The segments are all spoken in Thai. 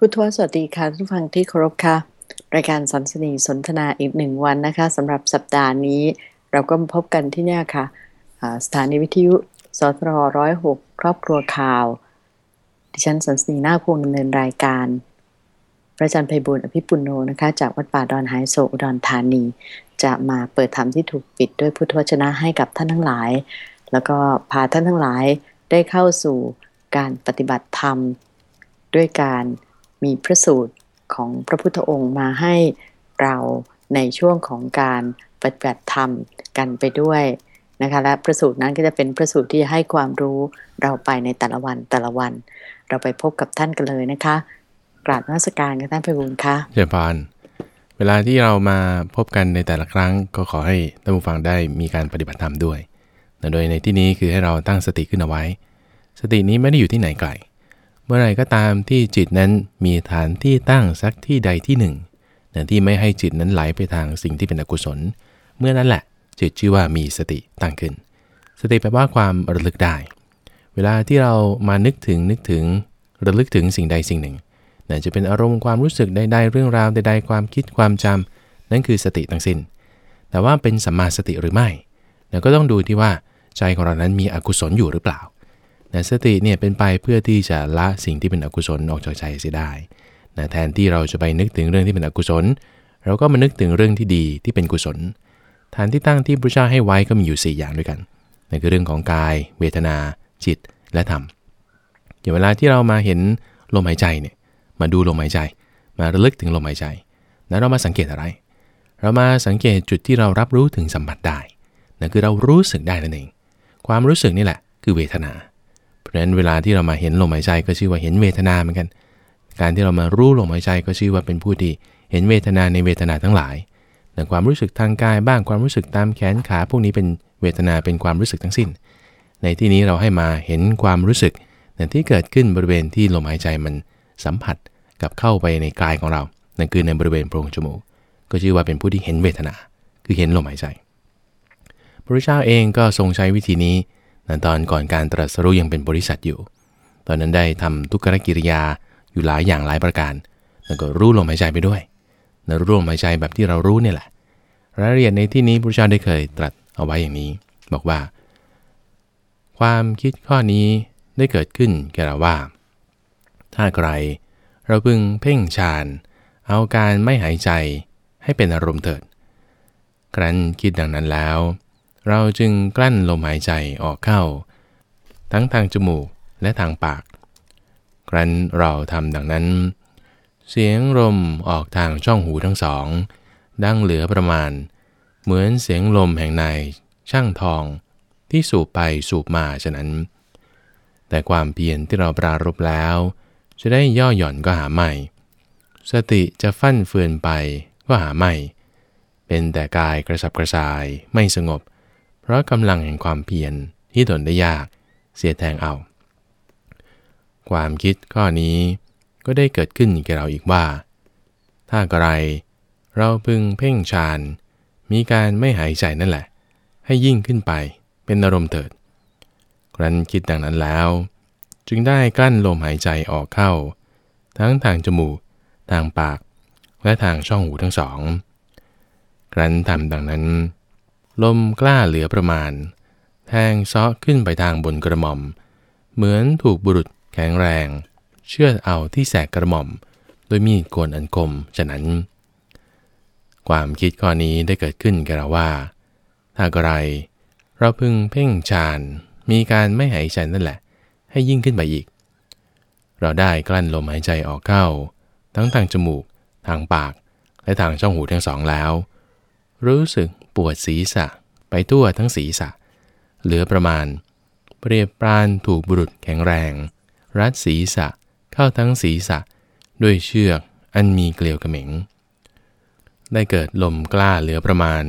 พุทธวสวัสดีค่ะทุกฟังที่เคารพค่ะ รายการสัมสนีสนทนาอีกหนึ่งวันนะคะสำหรับสัปดาห์นี้ เราก็มาพบกันที่นี่ค่ะสถานีวิทยุสทรร้อยหกครอบครัวข่าว ดิฉันสันสนีนาพวงดำเนินรายการ พระอาจารย์ไพบุญอภิปุโนนะคะ จากวัดป่าดอนไฮโซอุดรธานี จะมาเปิดธรรมที่ถูกปิดด้วยพุทธวจนะให้กับท่านทั้งหลาย แล้วก็พาท่านทั้งหลายได้เข้าสู่การปฏิบัติธรรมด้วยการ มีพระสูตรของพระพุทธองค์มาให้เราในช่วงของการปฏิบัติธรรมกันไปด้วยนะคะและพระสูตรนั้นก็จะเป็นพระสูตรที่ให้ความรู้เราไปในแต่ละวันแต่ละวัน เราไปพบกับท่านกันเลยนะคะ กราบนมัสการกับท่านไพบูลค่ะเจริญพรเวลาที่เรามาพบกันในแต่ละครั้งก็ขอให้ท่านผู้ฟังได้มีการปฏิบัติธรรมด้วย โดยในที่นี้คือให้เราตั้งสติขึ้นเอาไว้ สตินี้ไม่ได้อยู่ที่ไหนไกล เมื่อไรก็ตามที่จิตนั้นมีฐานที่ตั้งสักที่ใดที่หนึ่งแต่ที่ไม่ให้จิตนั้นไหลไปทางสิ่งที่เป็นอกุศล เมื่อนั้นแหละ จิตชื่อว่ามีสติตั้งขึ้น สติแปลว่าความระลึกได้ เวลาที่เรามานึกถึงนึกถึงระลึกถึงสิ่งใดสิ่งหนึ่งนั่นจะเป็นอารมณ์ความรู้สึกใดๆเรื่องราวใดๆความคิดความจำนั่นคือสติทั้งสิ้น แต่ว่าเป็นสัมมาสติหรือไม่เราก็ต้องดูที่ว่าใจของเรานั้นมีอกุศลอยู่หรือเปล่า นะสติเนี่ยเป็นไปเพื่อที่จะละสิ่งที่เป็นอกุศลออกจากใจเสียได้นะแทนที่เราจะไปนึกถึงเรื่องที่เป็นอกุศล เราก็มานึกถึงเรื่องที่ดีที่เป็นกุศล ฐานที่ตั้งที่พระเจ้าให้ไว้ก็มีอยู่ 4 อย่างด้วยกันนั่นคือเรื่องของกาย เวทนา จิต และธรรมอย่างเวลาที่เรามาเห็นลมหายใจเนี่ยมาดูลมหายใจ มาระลึกถึงลมหายใจแล้วเรามาสังเกตอะไร เรามาสังเกตจุดที่เรารับรู้ถึงสัมผัสได้นั่นคือเรารู้สึกได้นั่นเอง ความรู้สึกนี่แหละ คือเวทนา เพราะฉะนั้นเวลาที่เรามาเห็นลมหายใจก็ชื่อว่าเห็นเวทนาเหมือนกัน การที่เรามารู้ลมหายใจก็ชื่อว่าเป็นผู้ที่เห็นเวทนาในเวทนาทั้งหลายแต่ความรู้สึกทางกายบ้างความรู้สึกตามแขนขาพวกนี้เป็นเวทนาเป็นความรู้สึกทั้งสิ้น ในที่นี้เราให้มาเห็นความรู้สึกที่เกิดขึ้นบริเวณที่ลมหายใจมันสัมผัสกับเข้าไปในกายของเรา นั่นคือในบริเวณโพรงจมูก ก็ชื่อว่าเป็นผู้ที่เห็นเวทนา คือเห็นลมหายใจ พระพุทธเจ้าเองก็ทรงใช้วิธีนี้ ตอนก่อนการตรัสรู้ยังเป็นบริษัทอยู่ ตอนนั้นได้ทำทุกขกิริยาอยู่หลายอย่างหลายประการ แล้วก็รู้ลมหายใจไปด้วยในรู้ลมหายใจแบบที่เรารู้เนี่ยแหละ รายละเอียดในที่นี้พระเจ้าได้เคยตรัสเอาไว้อย่างนี้ บอกว่า ความคิดข้อนี้ได้เกิดขึ้นแก่เราว่า ถ้าใครเราพึงเพ่งฌาน เอาการไม่หายใจให้เป็นอารมณ์เถิด ครั้นคิดดังนั้นแล้ว เราจึงกลั้นลมหายใจออกเข้า ทั้งทางจมูกและทางปาก ครั้นเราทำดังนั้น เสียงลมออกทางช่องหูทั้งสอง ดังเหลือประมาณ เหมือนเสียงลมแห่งในช่างทองที่สูบไปสูบมาฉะนั้น แต่ความเพียรที่เราปรารบแล้ว จะได้ย่อหย่อนก็หาไม่ สติจะฟั่นเฟือนไปก็หาไม่ เป็นแต่กายกระสับกระส่ายไม่สงบ เพราะกำลังแห่งความเพียรที่ทนได้ยากเสียแทงเอา ความคิดข้อนี้ก็ได้เกิดขึ้นแก่เราอีกว่า ถ้าอะไร เราพึงเพ่งฌานมีการไม่หายใจนั่นแหละ ให้ยิ่งขึ้นไปเป็นอารมณ์เถิด ครั้นคิดดังนั้นแล้ว จึงได้กลั้นลมหายใจออกเข้า ทั้งทางจมูก ทางปาก และทางช่องหูทั้งสอง ครั้นทำดังนั้น ลมกล้าเหลือประมาณ แทงเซาะขึ้นไปทางบนกระหม่อม เหมือนถูกบุรุษแข็งแรง เชื่อเอาที่แสกกระหม่อม โดยมีดโกนอันคมฉะนั้น ความคิดข้อนี้ได้เกิดขึ้นแกเราว่า ถ้าไรเราพึงเพ่งฌานมีการไม่หายใจนั่นแหละ ให้ยิ่งขึ้นไปอีก เราได้กลั้นลมหายใจออกเข้า ทั้งทางจมูก ทางปาก และทางช่องหูทั้งสองแล้ว รู้สึก ปวดศีรษะ ไปทั่วทั้งศีรษะ เหลือประมาณ เปรียบปรานถูกบุรุษแข็งแรง รัดศีรษะเข้าทั้งศีรษะ ด้วยเชือกอันมีเกลียวกระเหม็ง ได้เกิดลมกล้าเหลือประมาณ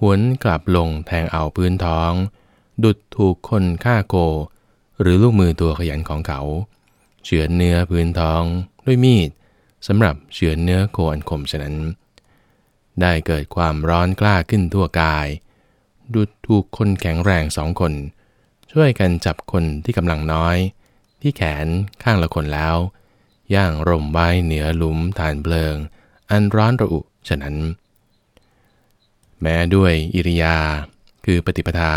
หวนกลับลงแทงเอาพื้นท้อง ดุดถูกคนฆ่าโก หรือลูกมือตัวขยันของเขา เฉือนเนื้อพื้นท้องด้วยมีดสำหรับเฉือนเนื้อโคอันคมฉะนั้น ได้เกิดความร้อนกล้าขึ้นทั่วกาย ดุดถูกคนแข็งแรงสองคน ช่วยกันจับคนที่กำลังน้อย ที่แขนข้างละคนแล้ว ย่างร่มไว้เหนือหลุมฐานเพลิง อันร้อนระอุฉะนั้น แม้ด้วยอิริยา คือปฏิปทา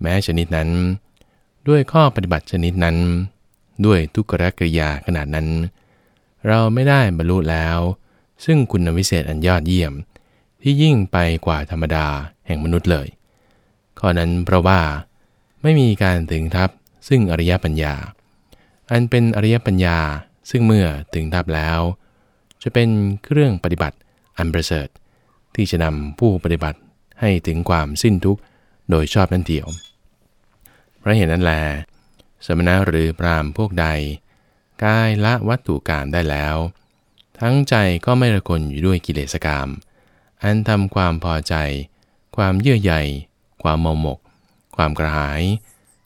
แม้ชนิดนั้น ด้วยข้อปฏิบัติชนิดนั้น ด้วยทุกขกริยาขนาดนั้น เราไม่ได้บรรลุแล้ว ซึ่งคุณวิเศษอันยอดเยี่ยม ที่ยิ่งไปกว่าธรรมดาแห่งมนุษย์เลย ข้อนั้นเพราะว่า ไม่มีการถึงทับซึ่งอริยปัญญา อันเป็นอริยปัญญาซึ่งเมื่อถึงทับแล้ว จะเป็นเครื่องปฏิบัติอันประเสริฐ ที่จะนำผู้ปฏิบัติให้ถึงความสิ้นทุกข์โดยชอบนั่นเดียวเพราะเหตุนั้นแล สมณะหรือพรามพวกใดกายละวัตถุกรรมได้แล้ว ทั้งใจก็ไม่ระคนอยู่ด้วยกิเลสกรรมอันทำความพอใจ ความเยื่อใยความเมาหมก ความกระหาย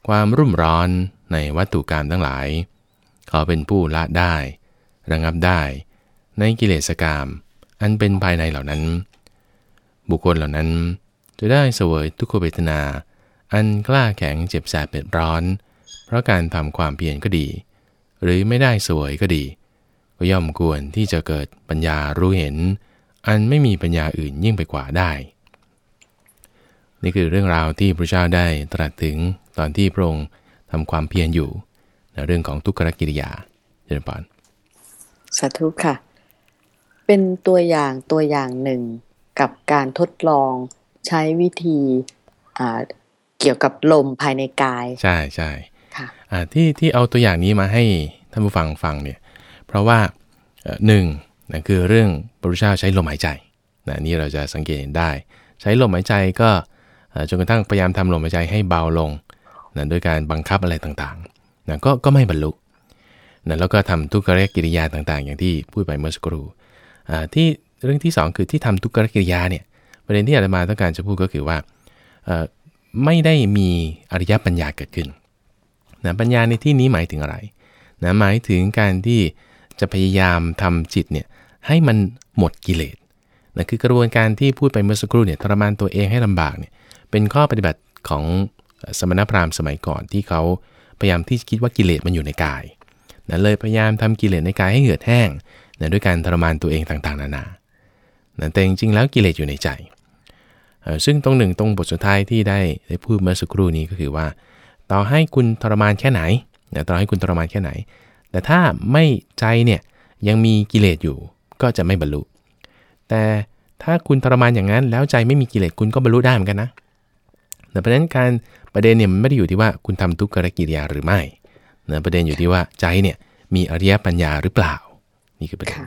ความรุ่มร้อนในวัตถุกรรมทั้งหลาย เขาเป็นผู้ละได้ ระงับได้ ในกิเลสกรรมอันเป็นภายในเหล่านั้น บุคคลเหล่านั้น จะได้เสวยทุกขเวทนา อันกล้าแข็งเจ็บแสบเผ็ดร้อน เพราะการทำความเพียรก็ดี หรือไม่ได้สวยก็ดี ก็ย่อมควรที่จะเกิดปัญญารู้เห็น อันไม่มีปัญญาอื่นยิ่งไปกว่าได้ นี่คือเรื่องราวที่พระเจ้าได้ตรัสถึงตอนที่พระองค์ทำความเพียรอยู่ในเรื่องของทุกขกิริยาเจริญพรสาธุค่ะ เป็นตัวอย่างตัวอย่างหนึ่งกับการทดลองใช้วิธีเกี่ยวกับลมภายในกาย ใช่ใช่ค่ะที่ที่เอาตัวอย่างนี้มาให้ท่านผู้ฟังฟังเนี่ย เพราะว่าหนึ่งนะคือเรื่องพระพุทธเจ้าใช้ลมหายใจนะนี่เราจะสังเกตเห็นได้ ใช้ลมหายใจก็จนกระทั่งพยายามทำลมหายใจให้เบาลงนะโดยการบังคับอะไรต่างๆนะก็ก็ไม่บรรลุนะแล้วก็ทำทุกขกิริยาต่างๆ อย่างที่พูดไปเมื่อสักครู่ที่เรื่องที่ 2 คือที่ทำทุกขกิริยาเนี่ยประเด็นที่อาตมาต้องการจะพูดก็คือว่าไม่ได้มีอริยปัญญาเกิดขึ้นนะปัญญาในที่นี้หมายถึงอะไรนะหมายถึงการที่ จะพยายามทำจิตเนี่ยให้มันหมดกิเลสนะคือกระบวนการที่พูดไปเมื่อสักครู่เนี่ยทรมานตัวเองให้ลำบากเนี่ยเป็นข้อปฏิบัติของสมณพราหมณ์สมัยก่อนที่เขาพยายามที่คิดว่ากิเลสมันอยู่ในกายนะเลยพยายามทำกิเลสในกายให้เหือดแห้งนะด้วยการทรมานตัวเองต่างๆ นานานะแต่จริงๆแล้วกิเลสอยู่ในใจ ซึ่งตรงหนึ่งตรงบทสุดท้ายที่ได้ได้พูดเมื่อสักครู่นี้ก็คือว่า ต่อให้คุณทรมานแค่ไหนนะต่อให้คุณทรมานแค่ไหน แต่ถ้าไม่ใจเนี่ยยังมีกิเลสอยู่ก็จะไม่บรรลุ แต่ถ้าคุณทรมานอย่างนั้นแล้วใจไม่มีกิเลสคุณก็บรรลุได้เหมือนกันนะแต่ประเด็นการประเด็นเนี่ยมันไม่ได้อยู่ที่ว่าคุณทำทุกขกิริยาหรือไม่นะประเด็นอยู่ที่ว่าใจเนี่ยมีอริยปัญญาหรือเปล่า นี่คือประเด็น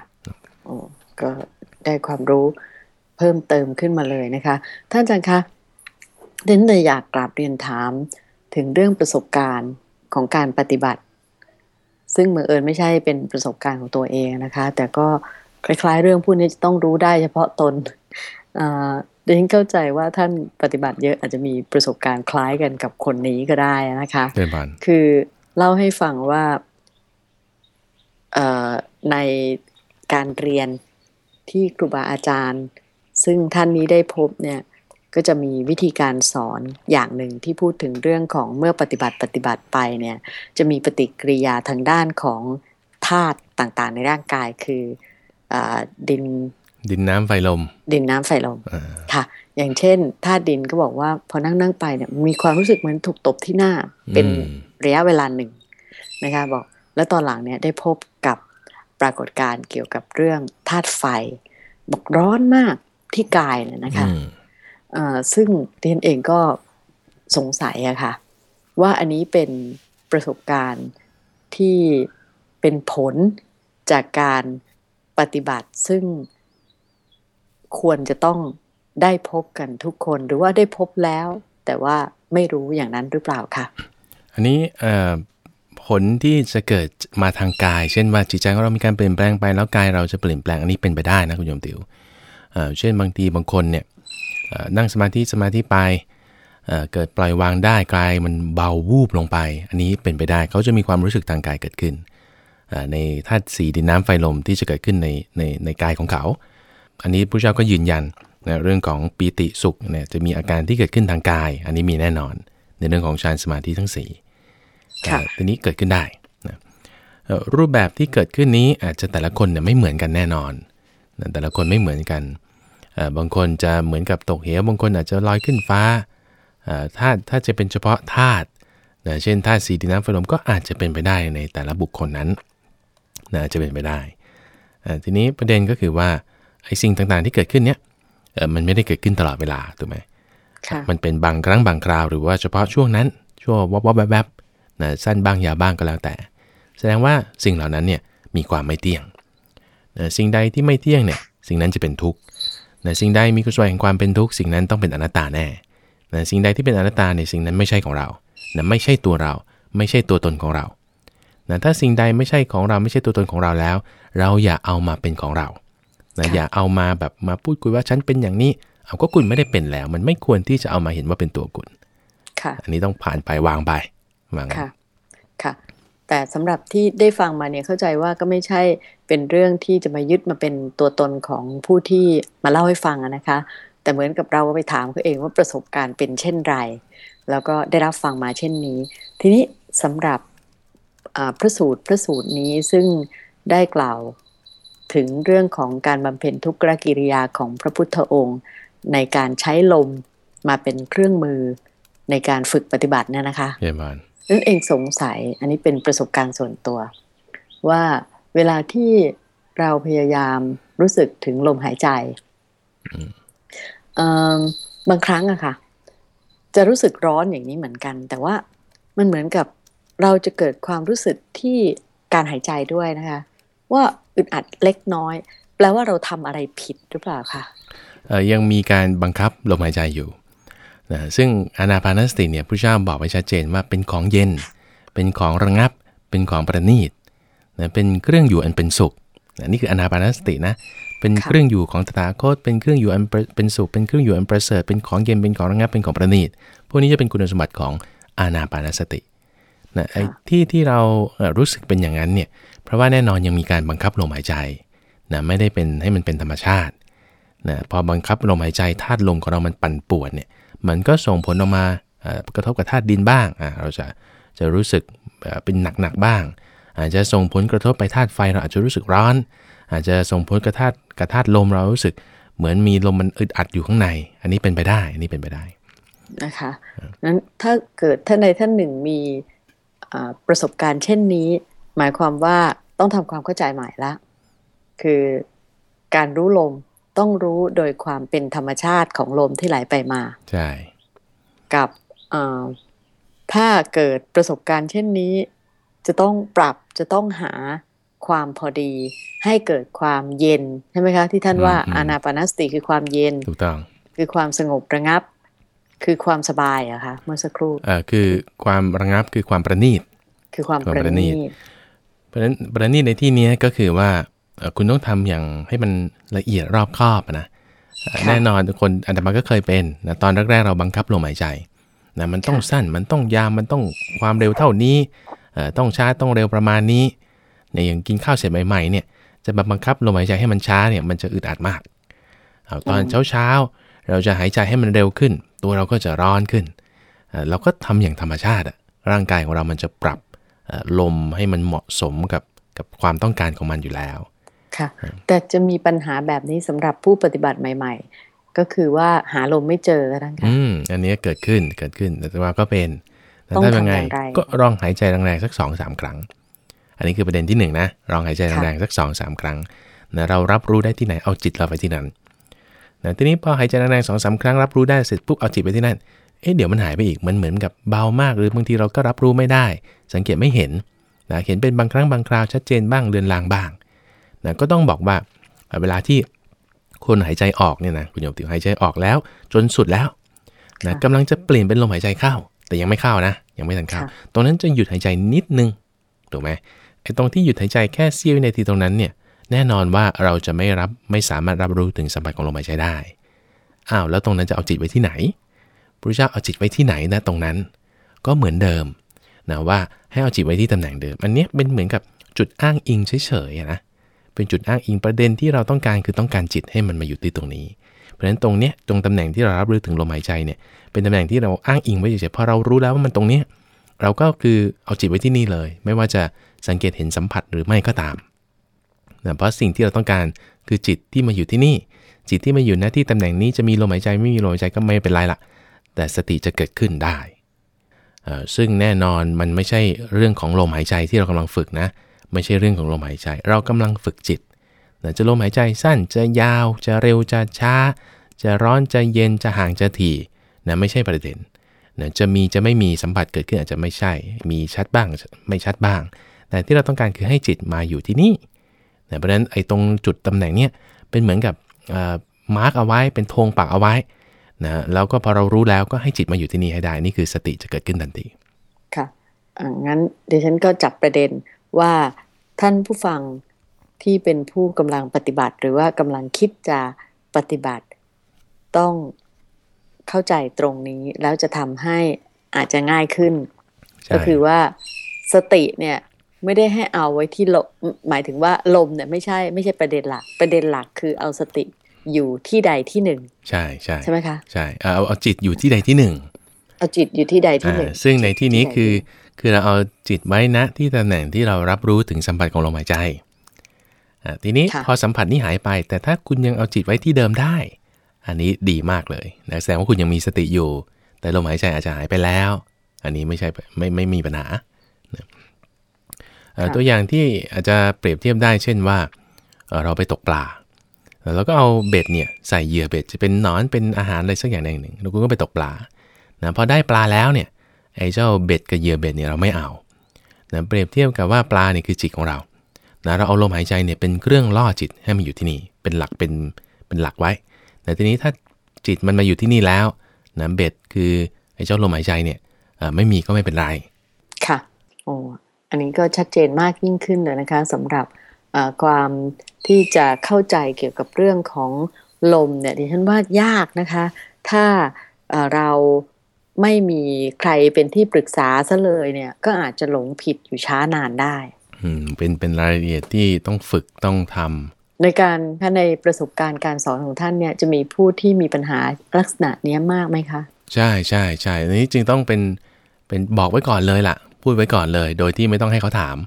โอ้ก็ได้ความรู้เพิ่มเติมขึ้นมาเลยนะคะ ท่านอาจารย์คะเดนเลยอยากกราบเรียนถามถึงเรื่องประสบการณ์ของการปฏิบัติ ซึ่งเมื่อเอิญไม่ใช่เป็นประสบการณ์ของตัวเองนะคะ แต่ก็คล้ายๆ เรื่องพวกนี้จะต้องรู้ได้เฉพาะตนเดนเข้าใจว่าท่านปฏิบัติเยอะอาจจะมีประสบการณ์คล้ายกันกับคนนี้ก็ได้นะคะคือเล่าให้ฟังว่าในการเรียนที่ครูบาอาจารย์ ซึ่งท่านนี้ได้พบเนี่ย ก็จะมีวิธีการสอนอย่างหนึ่งที่พูดถึงเรื่องของเมื่อปฏิบัติปฏิบัติไปเนี่ยจะมีปฏิกิริยาทางด้านของธาตุต่างๆ ในร่างกายคืออดินดินน้ำไฟลม ดินน้ำไฟลมค่ะ อย่างเช่นธาตุดินก็บอกว่าพอนั่งนั่งไปเนี่ยมีความรู้สึกเหมือนถูกตบที่หน้าเป็นระยะเวลาหนึ่งนะคะบอกแล้วตอนหลังเนี่ยได้พบกับปรากฏการณ์เกี่ยวกับเรื่องธาตุไฟ บอกร้อนมากที่กายเนี่ยนะคะ ซึ่งเรียนเองก็สงสัยอะค่ะ ว่าอันนี้เป็นประสบการณ์ที่เป็นผลจากการปฏิบัติซึ่งควรจะต้องได้พบกันทุกคนหรือว่าได้พบแล้ว แต่ว่าไม่รู้อย่างนั้นหรือเปล่าคะอันนี้ผลที่จะเกิดมาทางกาย เช่นว่าจิตใจของเรามีการเปลี่ยนแปลงไปแล้วกายเราจะเปลี่ยนแปลงอันนี้เป็นไปได้นะคุณโยมติว๋วเช่นบางทีบางคนเนี่ย นั่งสมาธิสมาธิไปเกิดปล่อยวางได้กายมันเบาวูบลงไป อันนี้เป็นไปได้เขาจะมีความรู้สึกทางกายเกิดขึ้น ในธาตุสีดินน้ำไฟลมที่จะเกิดขึ้นในในในกายของเขา อันนี้พระเจ้าก็ยืนยันนะเรื่องของปีติสุขเนี่ยจะมีอาการที่เกิดขึ้นทางกาย อันนี้มีแน่นอน ในเรื่องของฌานสมาธิทั้ง4ทีนี้เกิดขึ้นได้นะรูปแบบที่เกิดขึ้นนี้อาจจะแต่ละคนเนี่ยไม่เหมือนกันแน่นอน แต่ละคนไม่เหมือนกัน บางคนจะเหมือนกับตกเหว บางคนอาจจะลอยขึ้นฟ้าถ้าถ้าจะเป็นเฉพาะธาตุนะเช่นธาตุสีดินน้ำไฟลมก็อาจจะเป็นไปได้ในแต่ละบุคคลนั้นนะจะเป็นไปได้ ทีนี้ประเด็นก็คือว่าไอ้สิ่งต่างๆที่เกิดขึ้นเนี้ยมันไม่ได้เกิดขึ้นตลอดเวลาถูกไหมมันเป็นบางครั้งบางคราวหรือว่าเฉพาะช่วงนั้น ช่วงวับวับแบบแบบนะสั้นบ้างยาวบ้างก็แล้วแต่ แสดงว่าสิ่งเหล่านั้นเนี่ยมีความไม่เที่ยงนะสิ่งใดที่ไม่เที่ยงเนี่ยสิ่งนั้นจะเป็นทุกข์ นะสิ่งใดมีกุศลแห่งความเป็นทุกข์สิ่งนั้นต้องเป็นอนัตตาแน่นะสิ่งใดที่เป็นอนัตตาในสิ่งนั้นไม่ใช่ของเรานะไม่ใช่ตัวเรา ไม่ใช่ตัวตนของเรานะถ้าสิ่งใดไม่ใช่ของเราไม่ใช่ตัวตนของเราแล้ว เราอย่าเอามาเป็นของเรานะอย่าเอามาแบบมาพูดคุยว่าฉันเป็นอย่างนี้ เอาก็คุณไม่ได้เป็นแล้ว มันไม่ควรที่จะเอามาเห็นว่าเป็นตัวคุณ ค่ะ อันนี้ต้องผ่านไปวางไปวางค่ะ ค่ะ แต่สำหรับที่ได้ฟังมาเนี่ยเข้าใจว่าก็ไม่ใช่เป็นเรื่องที่จะมายึดมาเป็นตัวตนของผู้ที่มาเล่าให้ฟังนะคะ แต่เหมือนกับเราไปถามเขาเองว่าประสบการณ์เป็นเช่นไร แล้วก็ได้รับฟังมาเช่นนี้ ทีนี้สำหรับพระสูตรพระสูตรนี้ซึ่งได้กล่าวถึงเรื่องของการบำเพ็ญทุกขกิริยาของพระพุทธองค์ ในการใช้ลมมาเป็นเครื่องมือในการฝึกปฏิบัติเนี่ยนะคะเยมาน นั่นเองสงสัยอันนี้เป็นประสบการณ์ส่วนตัว ว่าเวลาที่เราพยายามรู้สึกถึงลมหายใจบางครั้งอะค่ะ จะรู้สึกร้อนอย่างนี้เหมือนกัน แต่ว่ามันเหมือนกับเราจะเกิดความรู้สึกที่การหายใจด้วยนะคะ ว่าอึดอัดเล็กน้อย แปลว่าเราทำอะไรผิดหรือเปล่าคะยังมีการบังคับลมหายใจอยู่ นะซึ่งอนาปานสติเนี่ยพระเจ้าบอกไว้ชัดเจนว่าเป็นของเย็น เป็นของระงับ เป็นของประณีตนะเป็นเครื่องอยู่อันเป็นสุขนะนี่คืออนาปานสตินะเป็นเครื่องอยู่ของตถาคต เป็นเครื่องอยู่อันเป็นสุข เป็นเครื่องอยู่อันประเสริฐ เป็นของเย็น เป็นของระงับ เป็นของประณีต พวกนี้จะเป็นคุณสมบัติของอานาปานสตินะไอ้ที่ที่เรารู้สึกเป็นอย่างนั้นเนี่ย เพราะว่าแน่นอนยังมีการบังคับลมหายใจนะไม่ได้เป็นให้มันเป็นธรรมชาตินะพอบังคับลมหายใจธาตุลมของเรามันปั่นป่วนเนี่ย มันก็ส่งผลออกมากระทบกับธาตุดินบ้าง เราจะจะรู้สึกเป็นหนักๆบ้าง อาจจะส่งผลกระทบไปธาตุไฟเราอาจจะรู้สึกร้อน อาจจะส่งผลกระทบกระธาตุลมเรารู้สึกเหมือนมีลมมันอึดอัดอยู่ข้างใน อันนี้เป็นไปได้ อันนี้เป็นไปได้นะคะนั้นถ้าเกิดท่านใดท่านหนึ่งมีประสบการณ์เช่นนี้ หมายความว่าต้องทำความเข้าใจใหม่ละ คือการรู้ลม ต้องรู้โดยความเป็นธรรมชาติของลมที่ไหลไปมา ใช่ กับถ้าเกิดประสบการณ์เช่นนี้ จะต้องปรับจะต้องหาความพอดีให้เกิดความเย็นใช่ไหมคะที่ท่านว่าอานาปานสติคือความเย็นถูกต้อง คือความสงบระงับ คือความสบายอะคะเมื่อสักครู่เออคือความระงับคือความประณีตคือความประณีตเพราะฉะนั้นประณีตในที่นี้ก็คือว่า คุณต้องทำอย่างให้มันละเอียดรอบคอบนะแน่นอนทุกคนอันตมาก็เคยเป็นนะตอนแรกๆเราบังคับลมหายใจนะมันต้องสั้นมันต้องยาวมันต้องความเร็วเท่านี้ต้องช้าต้องเร็วประมาณนี้ในอย่างกินข้าวเสร็จใหม่ๆเนี่ยจะบังคับลมหายใจให้มันช้าเนี่ยมันจะอึดอัดมากเอาตอนเช้าๆเราจะหายใจให้มันเร็วขึ้น ตัวเราก็จะร้อนขึ้น เราก็ทำอย่างธรรมชาติร่างกายของเรามันจะปรับลมให้มันเหมาะสมกับกับความต้องการของมันอยู่แล้ว ค่ะ แต่จะมีปัญหาแบบนี้สำหรับผู้ปฏิบัติใหม่ ๆ ก็คือว่าหาลมไม่เจอกันค่ะอืมอันนี้เกิดขึ้นเกิดขึ้นแต่ว่าก็เป็นต้องทำยังไง ก็ลองหายใจแรงๆสักสองสามครั้ง อันนี้คือประเด็นที่1นนะลองหายใจแรงๆสัก2อสาครั้งนะเรารับรู้ได้ที่ไหนเอาจิตเราไปที่นั่นนะทีนี้พอหายใจแรงๆสองสาครั้งรับรู้ได้เสร็จปุ๊บเอาจิตไปที่นั่นเอ๊ะเดี๋ยวมันหายไปอีกมันเหมือนกับเบามากหรือบางทีเราก็รับรู้ไม่ได้ สังเกตไม่เห็นนะเห็นเป็นบางครั้งบางคราวชัดเจนบ้างเลือนลางบ้าง นะก็ต้องบอกว่าเวลาที่คนหายใจออกเนี่ยนะคุณโยมติหายใจออกแล้ว จนสุดแล้วนะกำลังจะเปลี่ยนเป็นลมหายใจเข้า แต่ยังไม่เข้านะ ยังไม่ทันเข้า ตรงนั้นจะหยุดหายใจนิดนึงถูกไหมไอ้ตรงที่หยุดหายใจแค่เสี้ยววินาทีตรงนั้นเนี่ยแน่นอนว่าเราจะไม่รับไม่สามารถรับรู้ถึงสัมผัสของลมหายใจได้อ้าวแล้วตรงนั้นจะเอาจิตไว้ที่ไหนพระเจ้าเอาจิตไว้ที่ไหนนะตรงนั้น ก็เหมือนเดิมนะว่าให้เอาจิตไว้ที่ตำแหน่งเดิม อันนี้เป็นเหมือนกับจุดอ้างอิงเฉยๆนะ เป็นจุดอ้างอิงประเด็นที่เราต้องการคือต้องการจิตให้มันมาอยู่ที่ตรงนี้ เพราะฉะนั้นตรงเนี้ยตรงตำแหน่งที่เรารับรู้ถึงลมหายใจเนี่ยเป็นตำแหน่งที่เราอ้างอิงไว้เฉยๆพอเรารู้แล้วว่ามันตรงเนี้ยเราก็คือเอาจิตไว้ที่นี่เลย ไม่ว่าจะสังเกตเห็นสัมผัสหรือไม่ก็ตามนะเพราะสิ่งที่เราต้องการคือจิตที่มาอยู่ที่นี่ จิตที่มาอยู่หน้าที่ตำแหน่งนี้จะมีลมหายใจไม่มีลมหายใจก็ไม่เป็นไรละแต่สติจะเกิดขึ้นได้ซึ่งแน่นอนมันไม่ใช่เรื่องของลมหายใจที่เรากำลังฝึกนะ ไม่ใช่เรื่องของลมหายใจ เรากำลังฝึกจิตจะลมหายใจสั้นจะยาว จะเร็วจะช้า จะร้อนจะเย็นจะห่างจะถี่นะไม่ใช่ประเด็นนะจะมีจะไม่มีสัมผัสเกิดขึ้นอาจจะไม่ใช่ มีชัดบ้างไม่ชัดบ้าง แต่ที่เราต้องการคือให้จิตมาอยู่ที่นี่นะเพราะฉะนั้นไอ้ตรงจุดตำแหน่งเนี้ยเป็นเหมือนกับมาร์กเอาไว้เป็นธงปักเอาไว้นะแล้วก็พอเรารู้แล้วก็ให้จิตมาอยู่ที่นี่ให้ได้ นี่คือสติจะเกิดขึ้นทันทีค่ะงั้นเดิฉันก็จับประเด็น ว่าท่านผู้ฟังที่เป็นผู้กำลังปฏิบัติ หรือว่ากำลังคิดจะปฏิบัติ ต้องเข้าใจตรงนี้แล้วจะทำให้อาจจะง่ายขึ้น ก็คือว่าสติเนี่ยไม่ได้ให้เอาไว้ที่ลมหมายถึงว่าลมเนี่ยไม่ใช่ไม่ใช่ประเด็นหลัก ประเด็นหลักคือเอาสติอยู่ที่ใดที่หนึ่ง ใช่ใช่ใช่ไหมคะใช่เอาเอาจิตอยู่ที่ใดที่หนึ่งเอาจิตอยู่ที่ใดที่หนึ่งซึ่งในที่นี้คือ คือเราเอาจิตไว้นะที่ตำแหน่งที่เรารับรู้ถึงสัมผัสของลมหายใจทีนี้พอสัมผัสนี้หายไป แต่ถ้าคุณยังเอาจิตไว้ที่เดิมได้ อันนี้ดีมากเลยนะแสดงว่าคุณยังมีสติอยู่ แต่ลมหายใจอาจจะหายไปแล้ว อันนี้ไม่ใช่ไม่ไม่มีปัญหาตัวอย่างที่อาจจะเปรียบเทียบได้ เช่นว่าเราไปตกปลาแล้วก็เอาเบ็ดเนี่ยใส่เหยื่อเบ็ดจะเป็นหนอนเป็นอาหารอะไรสักอย่างหนึ่งแล้วคุณก็ไปตกปลานะพอได้ปลาแล้วเนี่ย ไอ้เจ้าเบ็ดกับเหยื่อเบ็ดเนี่ยเราไม่เอานะเปรียบเทียบกับว่าปลาเนี่ยคือจิตของเรานะเราเอาลมหายใจเนี่ยเป็นเครื่องล่อจิตให้มันอยู่ที่นี่ เป็นหลักเป็นเป็นหลักไว้ แต่ทีนี้ถ้าจิตมันมาอยู่ที่นี่แล้วนะเบ็ดคือไอ้เจ้าลมหายใจเนี่ยไม่มีก็ไม่เป็นไร ค่ะ โอ้อันนี้ก็ชัดเจนมากยิ่งขึ้นเลยนะคะสำหรับความที่จะเข้าใจเกี่ยวกับเรื่องของลมเนี่ยดิฉันว่ายากนะคะ ถ้าเรา ไม่มีใครเป็นที่ปรึกษาซะเลยเนี่ย ก็อาจจะหลงผิดอยู่ช้านานได้ อืม เป็นเป็นรายละเอียดที่ต้องฝึกต้องทำในการถ้าในประสบการณ์การสอนของท่านเนี่ยจะมีผู้ที่มีปัญหาลักษณะนี้มากไหมคะ ใช่ใช่ใช่อันนี้จึงต้องเป็นเป็นบอกไว้ก่อนเลยล่ะ พูดไว้ก่อนเลย โดยที่ไม่ต้องให้เขาถาม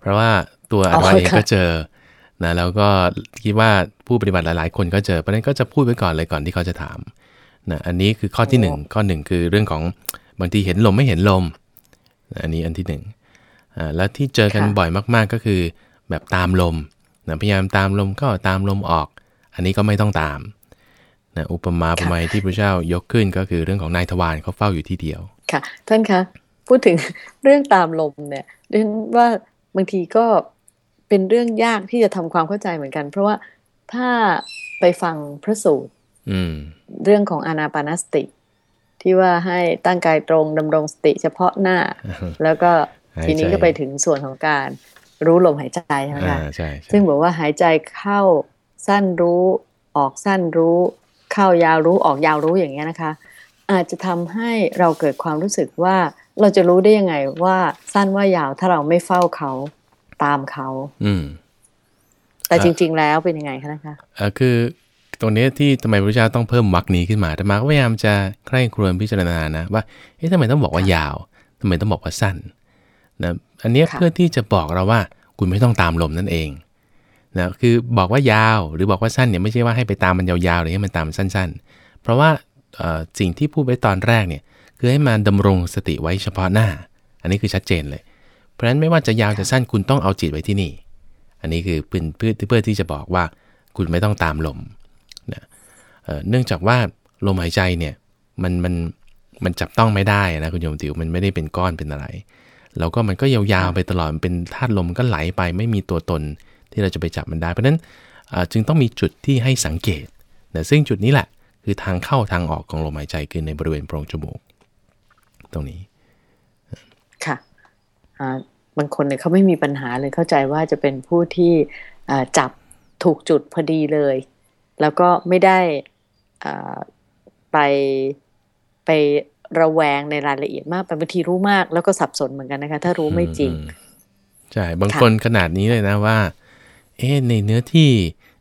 เพราะว่าตัวอาจารย์เองก็เจอนะแล้วก็คิดว่าผู้ปฏิบัติหลาย ๆ คนก็เจอเพราะนั้นก็จะพูดไว้ก่อนเลยก่อนที่เขาจะถาม นะอันนี้คือข้อที่ 1 ข้อ 1 คือเรื่องของบางทีเห็นลมไม่เห็นลมอันนี้อันที่1อ่าแล้วที่เจอกันบ่อยมาก ๆ ก็คือแบบตามลมนะพยายามตามลมก็ตามลมออก อันนี้ก็ไม่ต้องตามนะอุปมาอุปไมยที่พระเจ้ายกขึ้นก็คือเรื่องของนายทวารเขาเฝ้าอยู่ที่เดียว ค่ะ ท่านคะพูดถึงเรื่องตามลมเนี่ยเรียนว่าบางทีก็เป็นเรื่องยากที่จะทำความเข้าใจเหมือนกัน เพราะว่าถ้าไปฟังพระสูตร เรื่องของอานาปานสติ ที่ว่าให้ตั้งกายตรงดำรงสติเฉพาะหน้า แล้วก็ทีนี้ก็ไปถึงส่วนของการรู้ลมหายใจใช่ไหมคะซึ่งบอกว่าหายใจเข้าสั้นรู้ออกสั้นรู้ เข้ายาวรู้ออกยาวรู้อย่างเงี้ยนะคะ อาจจะทำให้เราเกิดความรู้สึกว่าเราจะรู้ได้ยังไงว่าสั้นว่ายาวถ้าเราไม่เฝ้าเขาตามเขา อืม แต่จริง ๆ แล้วเป็นยังไงคะนะคะอ่าคือ ตรงนี้ที่ทำไมพระเจ้าต้องเพิ่มวรรคนี้ขึ้นมาแต่มาก็พยายามจะใคร่ครวญพิจารณานะว่าเอ๊ะทำไมต้องบอกว่ายาวทำไมต้องบอกว่าสั้นนะอันนี้เพื่อที่จะบอกเราว่าคุณไม่ต้องตามลมนั่นเองนะคือบอกว่ายาวหรือบอกว่าสั้นเนี่ยไม่ใช่ว่าให้ไปตามมันยาวๆหรือให้มันตามสั้น ๆ เพราะว่าสิ่งที่พูดไว้ตอนแรกเนี่ยคือให้มาดำรงสติไว้เฉพาะหน้า อันนี้คือชัดเจนเลย เพราะฉะนั้นไม่ว่าจะยาวจะสั้นคุณต้องเอาจิตไว้ที่นี่ อันนี้คือเพื่อเพื่อที่จะบอกว่าคุณไม่ต้องตามลม นะเนื่องจากว่าลมหายใจเนี่ยมันมันมันจับต้องไม่ได้นะคุณโยมติวมันไม่ได้เป็นก้อนเป็นอะไร แล้วก็มันก็ยาวๆไปตลอดมันเป็นธาตุลมก็ไหลไปไม่มีตัวตนที่เราจะไปจับมันได้ เพราะฉะนั้นจึงต้องมีจุดที่ให้สังเกตนะซึ่งจุดนี้แหละคือทางเข้าทางออกของลมหายใจคือในบริเวณโพรงจมูก ตรงนี้ค่ะบางคนเนี่ยเขาไม่มีปัญหาเลยเข้าใจว่าจะเป็นผู้ที่จับถูกจุดพอดีเลย แล้วก็ไม่ได้ไปไประแวงในรายละเอียดมากไปบางทีรู้มาก แล้วก็สับสนเหมือนกันนะคะ ถ้ารู้ไม่จริงใช่บางคนขนาดนี้เลยนะว่า เอ๊ในเนื้อที่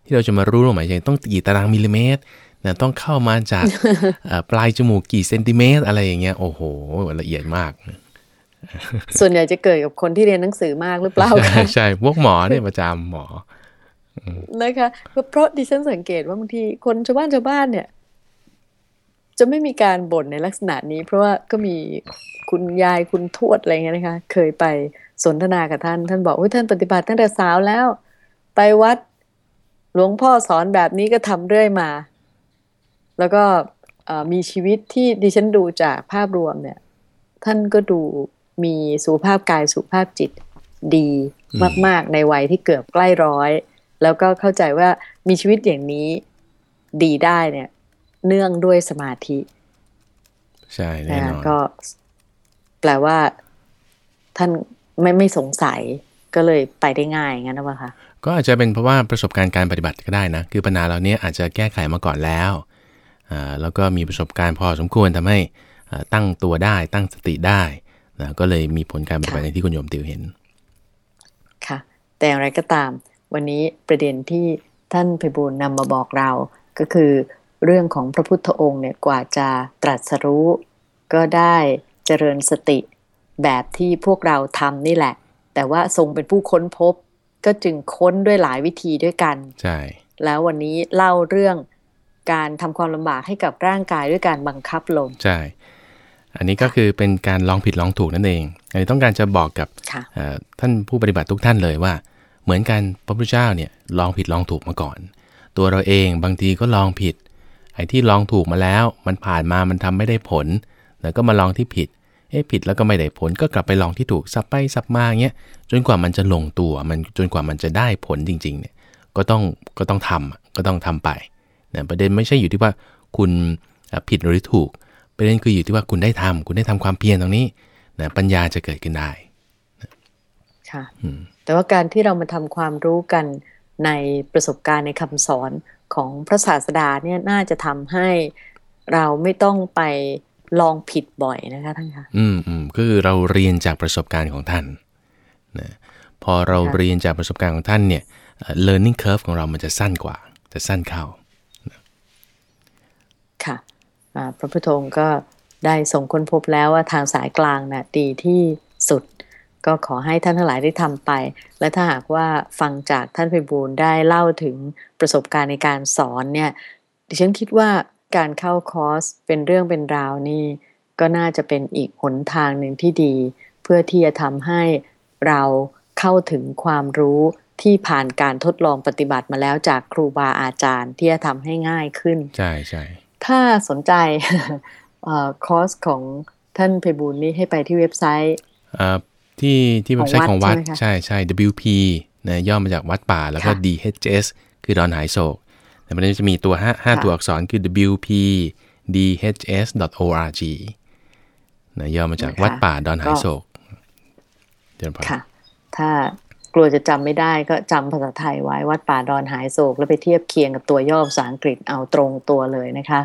ที่เราจะมารู้ลมหายใจต้องกี่ตารางมิลลิเมตรนะต้องเข้ามาจากปลายจมูกกี่เซนติเมตร อะไรอย่างเงี้ยโอ้โหละเอียดมาก ส่วนใหญ่จะเกิดกับคนที่เรียนหนังสือมากหรือเปล่าคะใช่พวกหมอเนี่ยประจำหมอ นะคะเพราะดิฉันสังเกตว่าบางทีคนชาวบ้านชาวบ้านเนี่ย จะไม่มีการบ่นในลักษณะนี้ เพราะว่าก็มีคุณยายคุณทวดอะไรเงี้ยนะคะ เคยไปสนทนากับท่าน ท่านบอกว่าท่านปฏิบัติตั้งแต่สาวแล้ว ไปวัดหลวงพ่อสอนแบบนี้ก็ทำเรื่อยมา แล้วก็มีชีวิตที่ดิฉันดูจากภาพรวมเนี่ย ท่านก็ดูมีสุภาพกายสุภาพจิตดีมาก ๆ ในวัยที่เกือบใกล้ร้อย แล้วก็เข้าใจว่ามีชีวิตอย่างนี้ดีได้เนี่ย เนื่องด้วยสมาธิ ใช่แน่นอนก็แปลว่าท่านไม่ไม่สงสัยก็เลยไปได้ง่ายงั้นหรือเปล่าคะก็อาจจะเป็นเพราะว่าประสบการณ์การปฏิบัติก็ได้นะ คือปัญหาเหล่านี้อาจจะแก้ไขมาก่อนแล้วแล้วก็มีประสบการณ์พอสมควรทำให้ตั้งตัวได้ตั้งสติได้นะก็เลยมีผลการปฏิบัติในที่คุณโยมติวเห็น ค่ะ แต่อย่างไรก็ตาม วันนี้ประเด็นที่ท่านไพบูลนำมาบอกเราก็คือเรื่องของพระพุทธองค์เนี่ยกว่าจะตรัสรู้ ก็ได้เจริญสติแบบที่พวกเราทำนี่แหละ แต่ว่าทรงเป็นผู้ค้นพบ ก็จึงค้นด้วยหลายวิธีด้วยกัน ใช่ แล้ววันนี้เล่าเรื่องการทำความลำบากให้กับร่างกายด้วยการบังคับลม ใช่ อันนี้ก็คือเป็นการลองผิดลองถูกนั่นเอง อันนี้ต้องการจะบอกกับท่านผู้ปฏิบัติทุกท่านเลยว่า เหมือนกันพระพุทธเจ้าเนี่ยลองผิดลองถูกมาก่อน ตัวเราเองบางทีก็ลองผิดไอ้ที่ลองถูกมาแล้วมันผ่านมามันทำไม่ได้ผล แล้วก็มาลองที่ผิดเอ๊ะผิดแล้วก็ไม่ได้ผลก็กลับไปลองที่ถูกสับไปสับมาเงี้ยจนกว่ามันจะลงตัวมันจนกว่ามันจะได้ผลจริงๆเนี่ยก็ต้องก็ต้องทำก็ต้องทำไปนะประเด็นไม่ใช่อยู่ที่ว่าคุณผิดหรือถูก ประเด็นคืออยู่ที่ว่าคุณได้ทำคุณได้ทำความเพียรตรงนี้นะปัญญาจะเกิดขึ้นได้ ค่ะ แต่ว่าการที่เรามาทำความรู้กันในประสบการณ์ในคำสอนของพระศาสดาเนี่ยน่าจะทำให้เราไม่ต้องไปลองผิดบ่อยนะคะท่านคะอืมอืมคือเราเรียนจากประสบการณ์ของท่านนะพอเราเรียนจากประสบการณ์ของท่านเนี่ย learning curve ของเรามันจะสั้นกว่า จะสั้นเข้าค่ะพระพุทธองค์ก็ได้ส่งค้นพบแล้วว่าทางสายกลางนะ่ะดีที่สุด ก็ขอให้ท่านทั้งหลายได้ทำไป และถ้าหากว่าฟังจากท่านไพบูลได้เล่าถึงประสบการณ์ในการสอนเนี่ยดิฉันคิดว่าการเข้าคอร์สเป็นเรื่องเป็นราวนี่ก็น่าจะเป็นอีกหนทางหนึ่งที่ดี เพื่อที่จะทำให้เราเข้าถึงความรู้ที่ผ่านการทดลองปฏิบัติมาแล้วจากครูบาอาจารย์ ที่จะทำให้ง่ายขึ้น ใช่ใช่ถ้าสนใจคอร์สของท่านเพบูลนี่ให้ไปที่เว็บไซต์ ที่ที่เว็บไซต์ของวัดใช่ใช่ WP นะย่อมาจากวัดป่าแล้วก็ DHS คือดอนหายโศกแต่มันจะมีตัว5 5ตัวอักษรคือ WP DHS org นะย่อมาจากวัดป่าดอนหายโศกเดินพอค่ะ ถ้ากลัวจะจำไม่ได้ก็จำภาษาไทยไว้วัดป่าดอนหายโศก แล้วไปเทียบเคียงกับตัวย่อภาษาอังกฤษเอาตรงตัวเลยนะคะ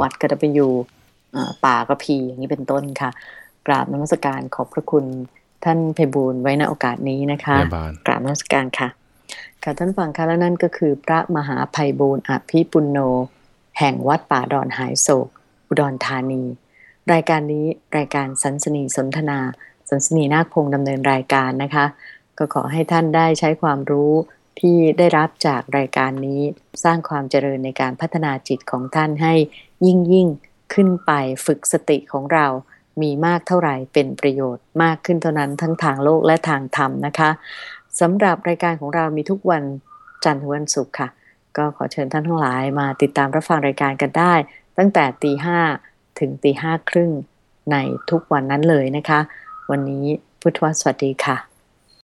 วัดก็จะไปอยู่ป่าก็พีอย่างนี้เป็นต้นค่ะ กราบนมัสการขอบพระคุณ ท่านเพบูลไว้ในโอกาสนี้นะคะกราบนมัสการค่ะค่ะท่านฟังค่ะและนั่นก็คือพระมหาภัยบูรณ์อภิปุโน แห่งวัดป่าดอนหายโศก อุดรธานี รายการนี้รายการสันสนีสนทนา สันสนีนาคพงดำเนินรายการนะคะ ก็ขอให้ท่านได้ใช้ความรู้ที่ได้รับจากรายการนี้สร้างความเจริญในการพัฒนาจิตของท่านให้ยิ่งยิ่งขึ้นไปฝึกสติของเรา มีมากเท่าไหร่เป็นประโยชน์มากขึ้นเท่านั้นทั้งทางโลกและทางธรรมนะคะสำหรับรายการของเรามีทุกวันจันทร์ถึงวันศุกร์ค่ะ ก็ขอเชิญท่านทั้งหลายมาติดตามรับฟังรายการกันได้ ตั้งแต่ตีห้าถึงตีห้าครึ่งในทุกวันนั้นเลยนะคะ วันนี้พุทธวสวัสดีค่ะ